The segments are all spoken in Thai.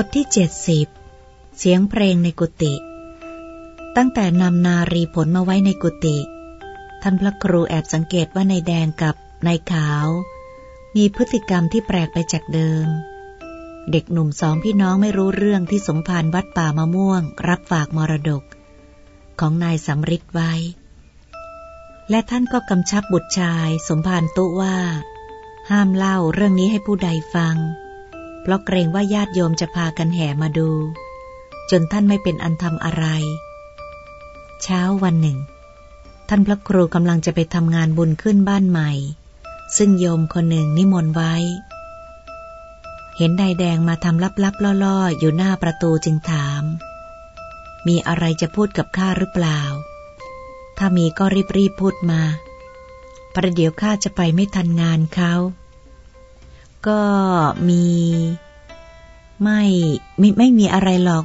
บทที่เจ็ดสิบเสียงเพลงในกุฏิ ตั้งแต่นำนารีผลมาไว้ในกุฏิท่านพระครูแอบสังเกตว่านายแดงกับนายขาว มีพฤติกรรมที่แปลกไปจากเดิม เด็กหนุ่มสองพี่น้องไม่รู้เรื่องที่สมภารวัดป่ามะม่วง รับฝากมรดก ของนายสำริดไว้ และท่านก็กำชับบุตรชาย สมภารตุว่า ห้ามเล่าเรื่องนี้ให้ผู้ใดฟัง เพราะเกรงว่าญาติโยมจะพากันแห่มาดู จนท่านไม่เป็นอันทำอะไร เช้าวันหนึ่ง ท่านพระครูกำลังจะไปทำงานบุญขึ้นบ้านใหม่ ซึ่งโยมคนหนึ่งนิมนต์ไว้ เห็นนายแดงมาทำลับๆล่อๆ อยู่หน้าประตูจึงถาม มีอะไรจะพูดกับข้าหรือเปล่า ถ้ามีก็รีบๆพูดมาประเดี๋ยวข้าจะไปไม่ทันงานเขา ก็มี ไม่ไม่ไม่มีอะไรหรอก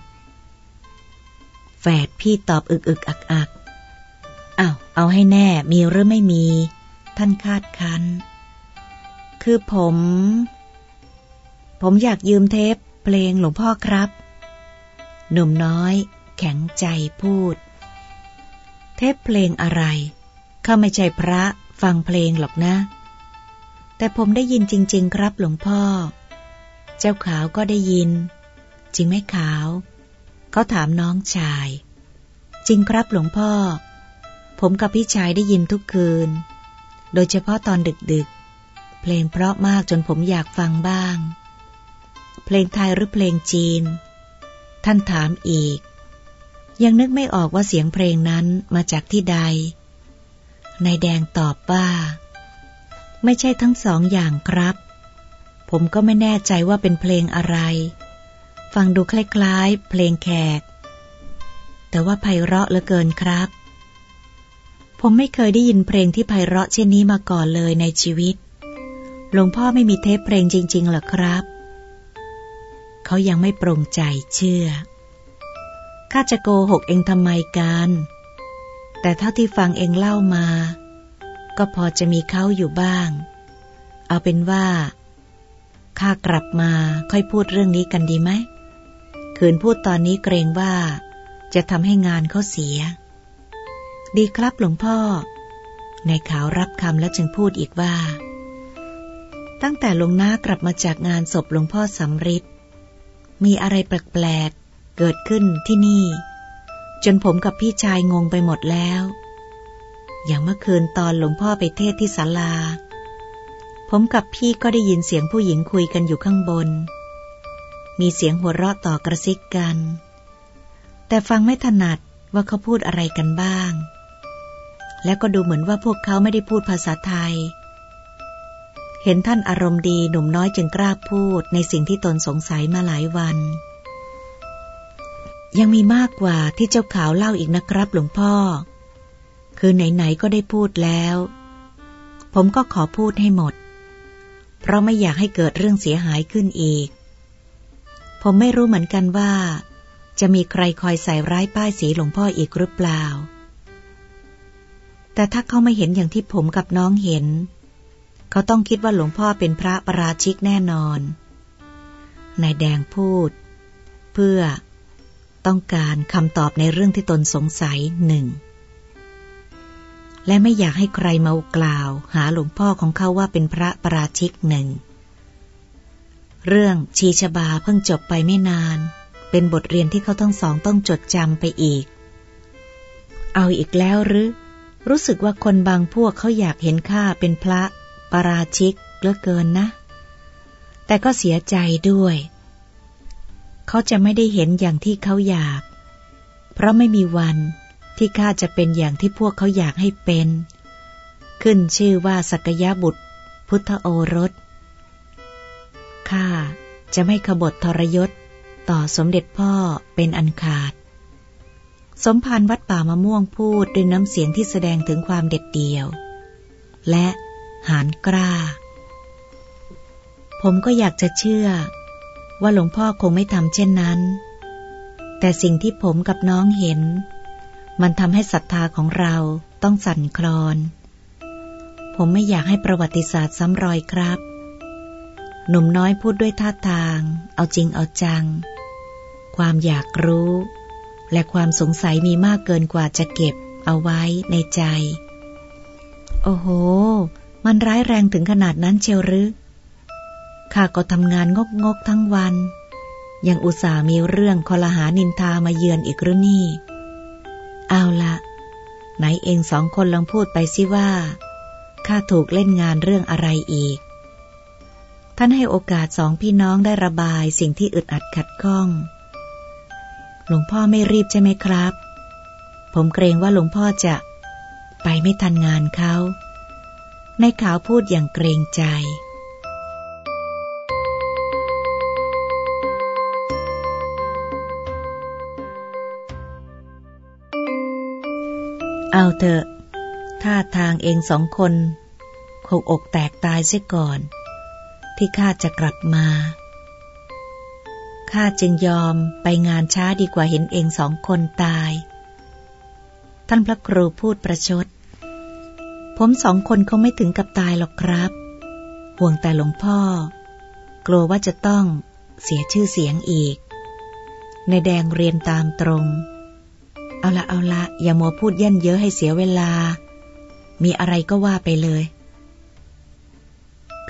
แฝดพี่ตอบอึกอึกอักอักอ้าวเอาให้แน่มีหรือไม่มี ท่านคาดคัน คือผม ผมอยากยืมเทปเพลงหลวงพ่อครับ หนุ่มน้อย แข็งใจพูด เทปเพลงอะไรข้าไม่ใช่พระฟังเพลงหรอกนะ แต่ผมได้ยินจริง ๆ ครับหลวงพ่อ เจ้าขาวก็ได้ยิน จริงไหมขาว เขาถามน้องชาย จริงครับหลวงพ่อ ผมกับพี่ชายได้ยินทุกคืน โดยเฉพาะตอนดึกๆ เพลงเพราะมากจนผมอยากฟังบ้าง เพลงไทยหรือเพลงจีน ท่านถามอีก ยังนึกไม่ออกว่าเสียงเพลงนั้นมาจากที่ใดนายแดงตอบว่า ไม่ใช่ทั้งสองอย่างครับ ผมก็ไม่แน่ใจว่าเป็นเพลงอะไร ฟังดูคล้ายๆ เพลงแขก แต่ว่าไพเราะเหลือเกินครับ ผมไม่เคยได้ยินเพลงที่ไพเราะเช่นนี้มาก่อนเลยในชีวิต หลวงพ่อไม่มีเทปเพลงจริงๆหรอครับ เขายังไม่โปร่งใจเชื่อ ข้าจะโกหกเองทำไมกัน แต่เท่าที่ฟังเองเล่ามา ก็พอจะมีเขาอยู่บ้าง เอาเป็นว่าข้ากลับมาค่อยพูดเรื่องนี้กันดีไหม คืนพูดตอนนี้เกรงว่า จะทำให้งานเขาเสีย ดีครับหลวงพ่อในขาวรับคำแล้วจึงพูดอีกว่า ตั้งแต่ลงหน้ากลับมาจากงานศพหลวงพ่อสำริดมีอะไรแปลกๆเกิดขึ้นที่นี่ จนผมกับพี่ชายงงไปหมดแล้ว อย่างเมื่อคืนตอนหลวงพ่อไปเทศที่ศาลา ผมกับพี่ก็ได้ยินเสียงผู้หญิงคุยกันอยู่ข้างบน มีเสียงหัวเราะต่อกระซิกกัน แต่ฟังไม่ถนัดว่าเขาพูดอะไรกันบ้าง แล้วก็ดูเหมือนว่าพวกเขาไม่ได้พูดภาษาไทย เห็นท่านอารมณ์ดีหนุ่มน้อยจึงกล้าพูดในสิ่งที่ตนสงสัยมาหลายวัน ยังมีมากกว่าที่เจ้าขาวเล่าอีกนะครับหลวงพ่อ คือไหนๆก็ได้พูดแล้ว ผมก็ขอพูดให้หมด เพราะไม่อยากให้เกิดเรื่องเสียหายขึ้นอีก ผมไม่รู้เหมือนกันว่า จะมีใครคอยใส่ร้ายป้ายสีหลวงพ่ออีกหรือเปล่า แต่ถ้าเขาไม่เห็นอย่างที่ผมกับน้องเห็น เขาต้องคิดว่าหลวงพ่อเป็นพระประราชิกแน่นอน นายแดงพูด เพื่อต้องการคำตอบในเรื่องที่ตนสงสัยหนึ่ง และไม่อยากให้ใครมากล่าว หาหลวงพ่อของเขาว่าเป็นพระประราชิกหนึ่ง เรื่องชีชบาเพิ่งจบไปไม่นาน เป็นบทเรียนที่เขาทั้งสองต้องจดจำไปอีก เอาอีกแล้วหรือ รู้สึกว่าคนบางพวกเขาอยากเห็นข้าเป็นพระประราชิกเหลือเกินนะ แต่ก็เสียใจด้วย เขาจะไม่ได้เห็นอย่างที่เขาอยาก เพราะไม่มีวัน ที่ข้าจะเป็นอย่างที่พวกเขาอยากให้เป็น ขึ้นชื่อว่าสักยะบุตร พุทธโอรส ข้าจะไม่ขบฏทรยศต่อสมเด็จพ่อเป็นอันขาด สมภารวัดป่ามะม่วงพูดด้วยน้ำเสียงที่แสดงถึงความเด็ดเดี่ยว และหานกล้า ผมก็อยากจะเชื่อ ว่าหลวงพ่อคงไม่ทำเช่นนั้น แต่สิ่งที่ผมกับน้องเห็น มันทำให้ศรัทธาของเราต้องสั่นคลอน ผมไม่อยากให้ประวัติศาสตร์ซ้ำรอยครับ หนุ่มน้อยพูดด้วยท่าทาง เอาจริงเอาจัง ความอยากรู้ และความสงสัยมีมากเกินกว่าจะเก็บเอาไว้ในใจ โอ้โห มันร้ายแรงถึงขนาดนั้นเชียวหรือข้าก็ทำงานงกงกทั้งวัน ยังอุตส่ามีเรื่องคอลหานินทามาเยือนอีกหรือนี่ เอาละไหนเองสองคนลองพูดไปสิว่าข้าถูกเล่นงานเรื่องอะไรอีก ท่านให้โอกาสสองพี่น้องได้ระบายสิ่งที่อึดอัดขัดข้อง หลวงพ่อไม่รีบใช่ไหมครับ ผมเกรงว่าหลวงพ่อจะไปไม่ทันงานเขา ในขาวพูดอย่างเกรงใจ เอาเถอะ ท่าทางเองสองคน คงอกแตกตายเสียก่อน ที่ข้าจะกลับมา ข้าจึงยอมไปงานช้าดีกว่าเห็นเองสองคนตาย ท่านพระครูพูดประชด ผมสองคนเขาไม่ถึงกับตายหรอกครับ ห่วงแต่หลวงพ่อ กลัวว่าจะต้องเสียชื่อเสียงอีก ในแดงเรียนตามตรง เอาละเอาละอย่ามัวพูดเย่นเยอะให้เสียเวลา มีอะไรก็ว่าไปเลย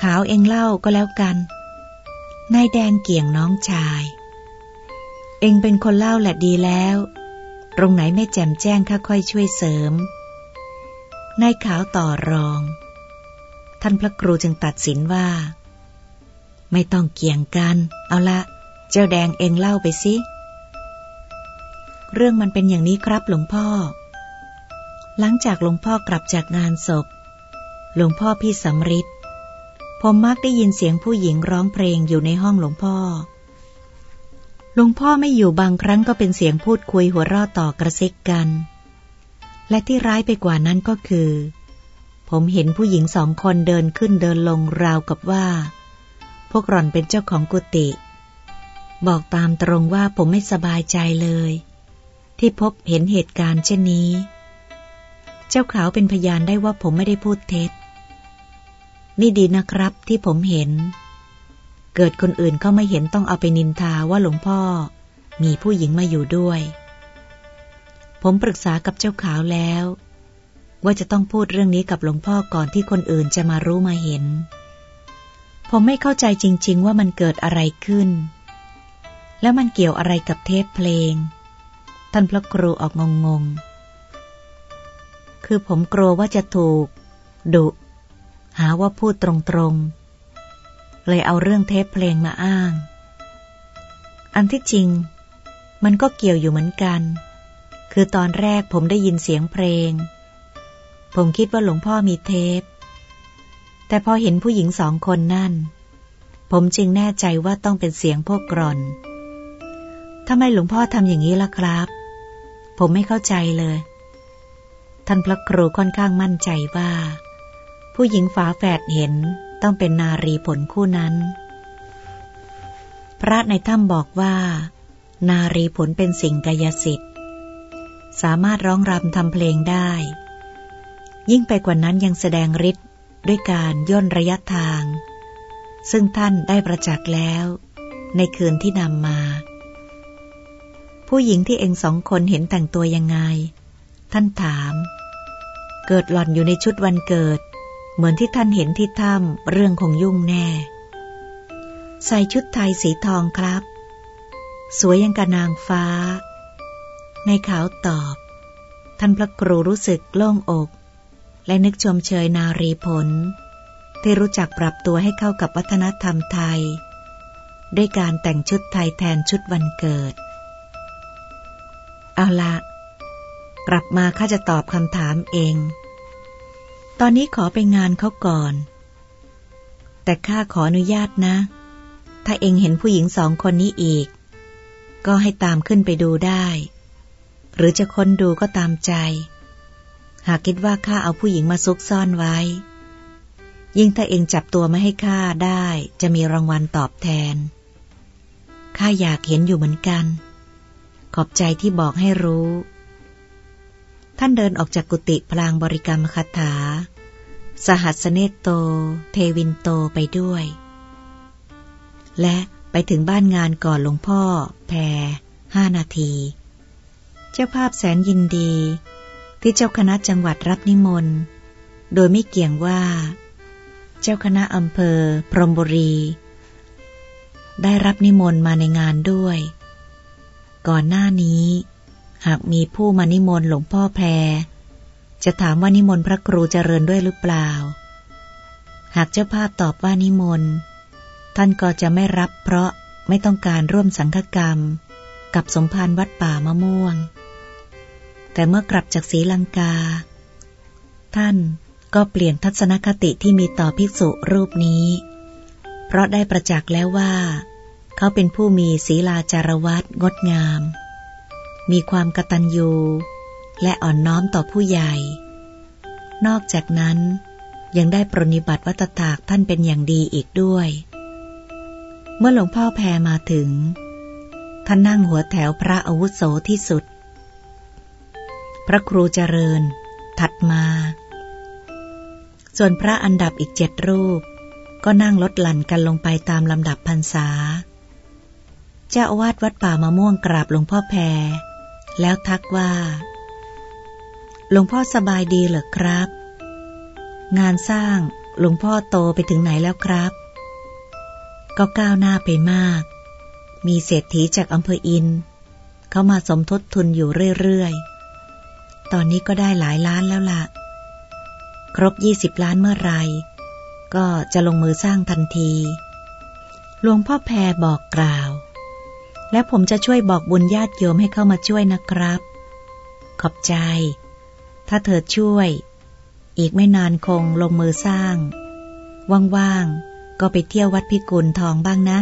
ขาวเองเล่าก็แล้วกัน นายแดงเกี่ยงน้องชาย เองเป็นคนเล่าแหละดีแล้ว ตรงไหนไม่แจ่มแจ้งข้าค่อยช่วยเสริม นายขาวต่อรอง ท่านพระครูจึงตัดสินว่า ไม่ต้องเกี่ยงกัน เอาละ เจ้าแดงเองเล่าไปสิเเรื่องมันเป็นอย่างนี้ครับหลวงพ่อ หลังจากหลวงพ่อกลับจากงานศพ หลวงพ่อพี่สำริดผมมักได้ยินเสียงผู้หญิงร้องเพลงอยู่ในห้องหลวงพ่อ หลวงพ่อไม่อยู่บางครั้งก็เป็นเสียงพูดคุยหัวรอต่อกระซิกกัน และที่ร้ายไปกว่านั้นก็คือ ผมเห็นผู้หญิงสองคนเดินขึ้นเดินลงราวกับว่า พวกหล่อนเป็นเจ้าของกุฏิบอกตามตรงว่าผมไม่สบายใจเลย ที่พบเห็นเหตุการณ์เช่นนี้ เจ้าขาวเป็นพยานได้ว่าผมไม่ได้พูดเท็จ นี่ดีนะครับที่ผมเห็น เกิดคนอื่นเขาไม่เห็นต้องเอาไปนินทาว่าหลวงพ่อ มีผู้หญิงมาอยู่ด้วย ผมปรึกษากับเจ้าขาวแล้ว ว่าจะต้องพูดเรื่องนี้กับหลวงพ่อก่อนที่คนอื่นจะมารู้มาเห็น ผมไม่เข้าใจจริง ๆ ว่ามันเกิดอะไรขึ้น แล้วมันเกี่ยวอะไรกับเทปเพลง ท่านพระครูออกงงๆ คือผมกลัวว่าจะถูก ดุ หาว่าพูดตรงๆ เลยเอาเรื่องเทปเพลงมาอ้าง อันที่จริง มันก็เกี่ยวอยู่เหมือนกัน คือตอนแรกผมได้ยินเสียงเพลง ผมคิดว่าหลวงพ่อมีเทป แต่พอเห็นผู้หญิงสองคนนั่น ผมจึงแน่ใจว่าต้องเป็นเสียงพวกกรอนทำไมหลวงพ่อทำอย่างนี้ล่ะครับ ผมไม่เข้าใจเลย ท่านพระครูค่อนข้างมั่นใจว่า ผู้หญิงฝาแฝดเห็นต้องเป็นนารีผลคู่นั้น พระในถ้ำบอกว่า นารีผลเป็นสิ่งกายสิทธิ์ สามารถร้องรำทำเพลงได้ ยิ่งไปกว่านั้นยังแสดงฤทธิ์ด้วยการย่นระยะทาง ซึ่งท่านได้ประจักษ์แล้ว ในคืนที่นำมา ผู้หญิงที่เองสองคนเห็นแต่งตัวยังไง ท่านถาม เกิดหล่อนอยู่ในชุดวันเกิด เหมือนที่ท่านเห็นที่ถ้ำเรื่องคงยุ่งแน่ ใส่ชุดไทยสีทองครับ สวยยังกะนางฟ้า ในขาวตอบ ท่านพระครูรู้สึกโล่งอก และนึกชมเชยนารีผล ที่รู้จักปรับตัวให้เข้ากับวัฒนธรรมไทย ด้วยการแต่งชุดไทยแทนชุดวันเกิด เอาละกลับมาข้าจะตอบคำถามเอง ตอนนี้ขอไปงานเขาก่อน แต่ข้าขออนุญาตนะ ถ้าเองเห็นผู้หญิงสองคนนี้อีก ก็ให้ตามขึ้นไปดูได้ หรือจะค้นดูก็ตามใจ หากคิดว่าข้าเอาผู้หญิงมาซุกซ่อนไว้ ยิ่งถ้าเองจับตัวไม่ให้ข้าได้ จะมีรางวัลตอบแทน ข้าอยากเห็นอยู่เหมือนกัน ขอบใจที่บอกให้รู้ ท่านเดินออกจากกุฏิพลางบริกรรมคาถา สหัสเนตโต เทวินโตไปด้วย และไปถึงบ้านงานก่อนหลวงพ่อ แพรห้านาที เจ้าภาพแสนยินดี ที่เจ้าคณะจังหวัดรับนิมนต์ โดยไม่เกี่ยงว่า เจ้าคณะอำเภอ พรมบุรี ได้รับนิมนต์มาในงานด้วย ก่อนหน้านี้ หากมีผู้มานิมนต์หลวงพ่อแพร จะถามว่านิมนต์พระครูเจริญด้วยหรือเปล่า หากเจ้าภาพตอบว่านิมนต์ ท่านก็จะไม่รับเพราะไม่ต้องการร่วมสังฆกรรม กับสมภารวัดป่ามะม่วง แต่เมื่อกลับจากศรีลังกา ท่านก็เปลี่ยนทัศนคติที่มีต่อภิกษุรูปนี้ เพราะได้ประจักษ์แล้วว่า เขาเป็นผู้มีศีลาจารวัตงดงาม มีความกตัญญูและอ่อนน้อมต่อผู้ใหญ่ นอกจากนั้นยังได้ปรนิบัติวัตถากท่านเป็นอย่างดีอีกด้วย เมื่อหลวงพ่อแพรมาถึง ท่านนั่งหัวแถวพระอาวุโสที่สุด พระครูเจริญ ถัดมา ส่วนพระอันดับอีกเจ็ดรูป ก็นั่งลดหลั่นกันลงไปตามลำดับพรรษา จ้าอาวาสวัดป่ามะม่วงกราบหลวงพ่อแพร แล้วทักว่า หลวงพ่อสบายดีเหรอครับ งานสร้างหลวงพ่อโตไปถึงไหนแล้วครับ ก็ก้าวหน้าไปมาก มีเศรษฐีจากอำเภออิน เขามาสมทบทุนอยู่เรื่อยๆ ตอนนี้ก็ได้หลายล้านแล้วละ่ะ ครบยี่สิบล้านเมื่อไรก็จะลงมือสร้างทันที หลวงพ่อแพรบอกกล่าว และผมจะช่วยบอกบุญญาติโยมให้เข้ามาช่วยนะครับ ขอบใจ ถ้าเธอช่วย อีกไม่นานคงลงมือสร้าง ว่างๆ ก็ไปเที่ยววัดพิกุลทองบ้างนะ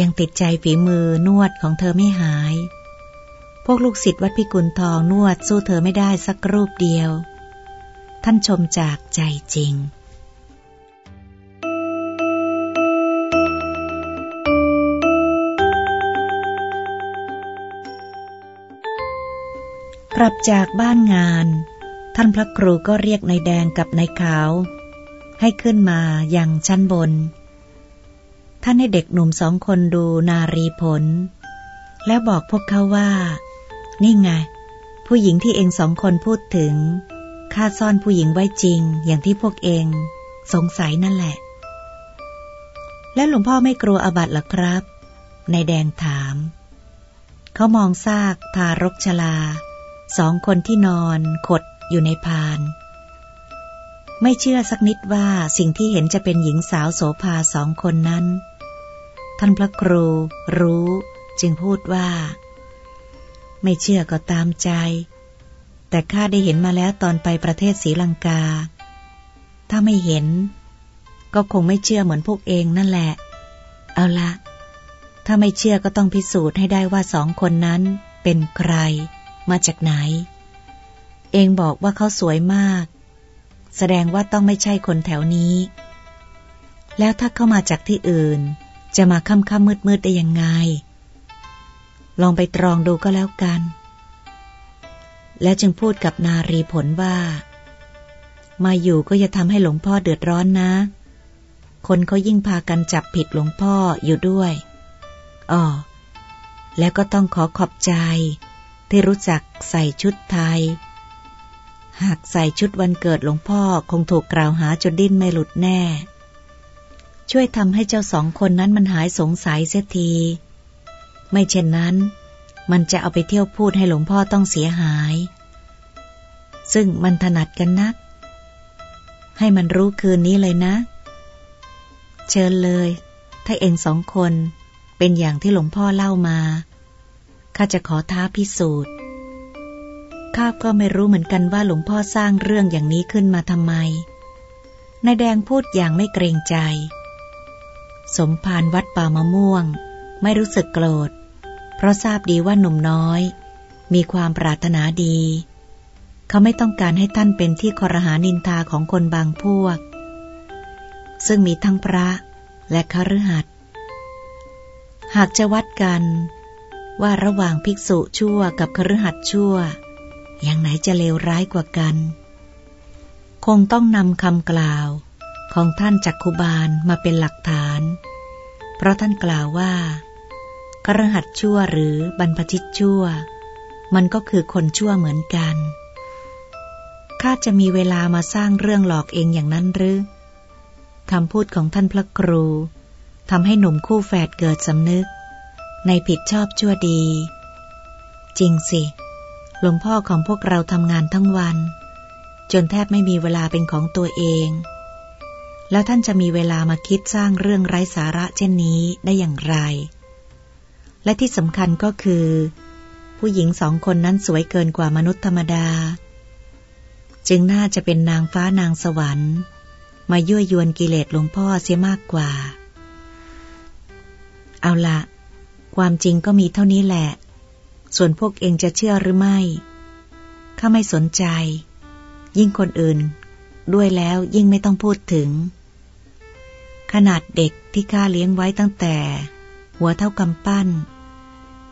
ยังติดใจฝีมือนวดของเธอไม่หาย พวกลูกศิษย์วัดพิกุลทองนวดสู้เธอไม่ได้สักรูปเดียว ท่านชมจากใจจริง กลับจากบ้านงาน ท่านพระครูก็เรียกนายแดงกับนายขาว ให้ขึ้นมาอยังชั้นบน ท่านให้เด็กหนุ่มสองคนดูนารีผล แล้วบอกพวกเขาว่า นี่ไง ผู้หญิงที่เองสองคนพูดถึงข้าซ่อนผู้หญิงไว้จริง อย่างที่พวกเอง สงสัยนั่นแหละ และหลวงพ่อไม่กลัวอาบัติหรอครับนายแดงถาม เขามองซากทารกชลา สองคนที่นอนขดอยู่ในพาน ไม่เชื่อสักนิดว่าสิ่งที่เห็นจะเป็นหญิงสาวโสภาสองคนนั้น ท่านพระครูรู้จึงพูดว่า ไม่เชื่อก็ตามใจ แต่ข้าได้เห็นมาแล้วตอนไปประเทศศรีลังกา ถ้าไม่เห็น ก็คงไม่เชื่อเหมือนพวกเองนั่นแหละ เอาละถ้าไม่เชื่อก็ต้องพิสูจน์ให้ได้ว่าสองคนนั้นเป็นใคร มาจากไหน เองบอกว่าเขาสวยมาก แสดงว่าต้องไม่ใช่คนแถวนี้ แล้วถ้าเข้ามาจากที่อื่น จะมาค่ำค่ำมืดมืดได้ยังไง ลองไปตรองดูก็แล้วกัน แล้วจึงพูดกับนารีผลว่า มาอยู่ก็อย่าทำให้หลวงพ่อเดือดร้อนนะ คนเขายิ่งพากันจับผิดหลวงพ่ออยู่ด้วยอ๋อแล้วก็ต้องขอขอบใจ ที่รู้จักใส่ชุดไทย หากใส่ชุดวันเกิดหลวงพ่อคงถูกกล่าวหาจนดิ้นไม่หลุดแน่ ช่วยทำให้เจ้าสองคนนั้นมันหายสงสัยเสียที ไม่เช่นนั้น มันจะเอาไปเที่ยวพูดให้หลวงพ่อต้องเสียหาย ซึ่งมันถนัดกันนัก ให้มันรู้คืนนี้เลยนะ เชิญเลย ถ้าเองสองคนเป็นอย่างที่หลวงพ่อเล่ามา ข้าจะขอท้าพิสูจน์ ข้าก็ไม่รู้เหมือนกันว่าหลวงพ่อสร้างเรื่องอย่างนี้ขึ้นมาทำไม นายแดงพูดอย่างไม่เกรงใจ สมภารวัดป่ามะม่วง ไม่รู้สึกโกรธ เพราะทราบดีว่าหนุ่มน้อย มีความปรารถนาดี เขาไม่ต้องการให้ท่านเป็นที่คอรหานินทาของคนบางพวก ซึ่งมีทั้งพระและคฤหัสถ์หากจะวัดกัน ว่าระหว่างภิกษุชั่วกับคฤหัสถ์ชั่ว อย่างไหนจะเลวร้ายกว่ากัน คงต้องนำคำกล่าวของท่านจักคุบาลมาเป็นหลักฐาน เพราะท่านกล่าวว่าครหัดชั่วหรือบรรพชิตชั่ว มันก็คือคนชั่วเหมือนกันข้าจะมีเวลามาสร้างเรื่องหลอกเองอย่างนั้นหรือคำพูดของท่านพระครูทำให้หนุ่มคู่แฝดเกิดสำนึก ในผิดชอบชั่วดี จริงสิหลวงพ่อของพวกเราทำงานทั้งวัน จนแทบไม่มีเวลาเป็นของตัวเอง แล้วท่านจะมีเวลามาคิดสร้างเรื่องไร้สาระเช่นนี้ได้อย่างไร และที่สำคัญก็คือ ผู้หญิงสองคนนั้นสวยเกินกว่ามนุษย์ธรรมดา จึงน่าจะเป็นนางฟ้านางสวรรค์ มายั่วยวนกิเลสหลวงพ่อเสียมากกว่า เอาละ ความจริงก็มีเท่านี้แหละ ส่วนพวกเองจะเชื่อหรือไม่ข้าไม่สนใจ ยิ่งคนอื่น ด้วยแล้วยิ่งไม่ต้องพูดถึง ขนาดเด็กที่ข้าเลี้ยงไว้ตั้งแต่ หัวเท่ากำปั้น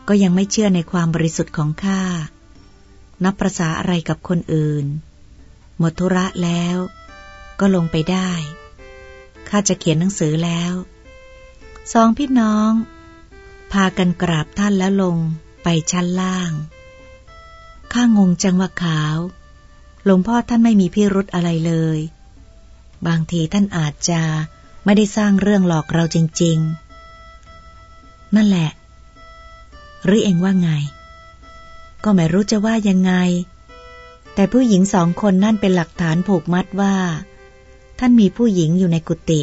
ก็ยังไม่เชื่อในความบริสุทธิ์ของข้านับประษาอะไรกับคนอื่น หมดธุระแล้ว ก็ลงไปได้ข้าจะเขียนหนังสือแล้ว สองพี่น้อง พากันกราบท่านแล้วลงไปชั้นล่าง ข้างงจังว่าขาว หลวงพ่อท่านไม่มีพิรุธอะไรเลย บางทีท่านอาจจะไม่ได้สร้างเรื่องหลอกเราจริง ๆ นั่นแหละ หรือเองว่าไง ก็ไม่รู้จะว่ายังไง แต่ผู้หญิงสองคนนั่นเป็นหลักฐานผูกมัดว่า ท่านมีผู้หญิงอยู่ในกุฏิ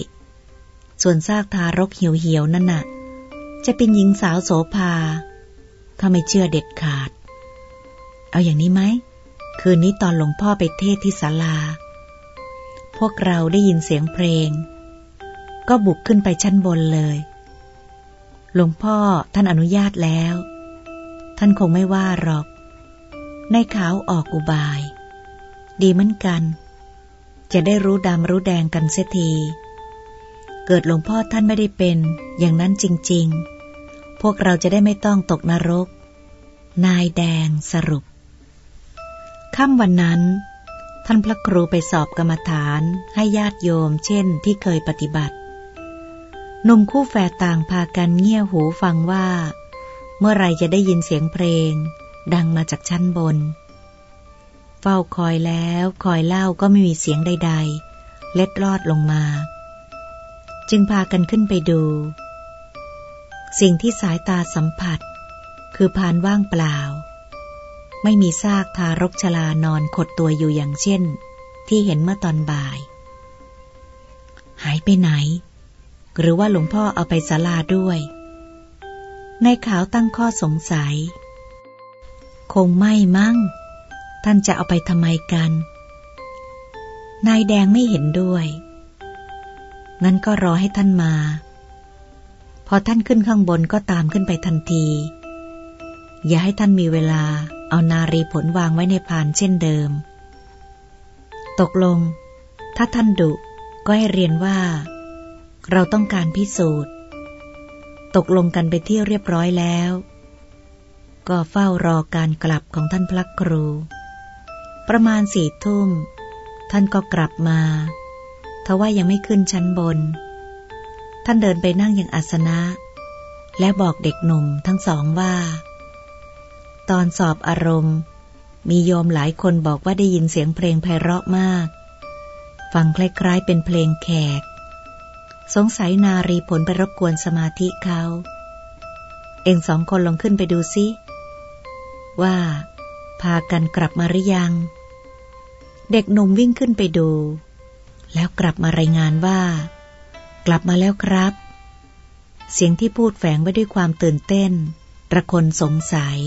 ส่วนซากทารกเหี่ยวๆนั่นน่ะ จะเป็นหญิงสาวโสภาข้าไม่เชื่อเด็ดขาด เอาอย่างนี้ไหม คืนนี้ตอนหลวงพ่อไปเทศที่ศาลา พวกเราได้ยินเสียงเพลง ก็บุกขึ้นไปชั้นบนเลย หลวงพ่อท่านอนุญาตแล้ว ท่านคงไม่ว่าหรอก ในขาวออกอุบาย ดีเหมือนกัน จะได้รู้ดำรู้แดงกันเสียที เกิดหลวงพ่อท่านไม่ได้เป็นอย่างนั้นจริง ๆ พวกเราจะได้ไม่ต้องตกนรก นายแดงสรุป ค่ำวันนั้น ท่านพระครูไปสอบกรรมฐานให้ญาติโยมเช่นที่เคยปฏิบัติหนุ่มคู่แฝดต่างพากันเงี่ยหูฟังว่า เมื่อไรจะได้ยินเสียงเพลง ดังมาจากชั้นบน เฝ้าคอยแล้วคอยเล่าก็ไม่มีเสียงใด ๆ เล็ดลอดลงมา จึงพากันขึ้นไปดู สิ่งที่สายตาสัมผัส คือพานว่างเปล่า ไม่มีซากทารกชลานอนขดตัวอยู่อย่างเช่น ที่เห็นเมื่อตอนบ่าย หายไปไหน หรือว่าหลวงพ่อเอาไปศาลาด้วยในขาวตั้งข้อสงสัย คงไม่มั่งท่านจะเอาไปทำไมกัน นายแดงไม่เห็นด้วย งั้นก็รอให้ท่านมา พอท่านขึ้นข้างบนก็ตามขึ้นไปทันที อย่าให้ท่านมีเวลาเอานารีผลวางไว้ในพานเช่นเดิม ตกลง ถ้าท่านดุก็ให้เรียนว่า เราต้องการพิสูจน์ ตกลงกันไปที่เรียบร้อยแล้ว ก็เฝ้ารอการกลับของท่านพระครู ประมาณสี่ทุ่ม ท่านก็กลับมาทว่ายังไม่ขึ้นชั้นบน ท่านเดินไปนั่งอย่างอาสนะ และบอกเด็กหนุ่มทั้งสองว่า ตอนสอบอารมณ์ มีโยมหลายคนบอกว่าได้ยินเสียงเพลงไพเราะมาก ฟังคล้ายๆเป็นเพลงแขก สงสัยนารีผลไปรบกวนสมาธิเขา เองสองคนลองขึ้นไปดูซิ ว่า พากันกลับมาหรือยัง เด็กหนุ่มวิ่งขึ้นไปดู แล้วกลับมารายงานว่า กลับมาแล้วครับ เสียงที่พูดแฝงไว้ด้วยความตื่นเต้น ระคนสงสัย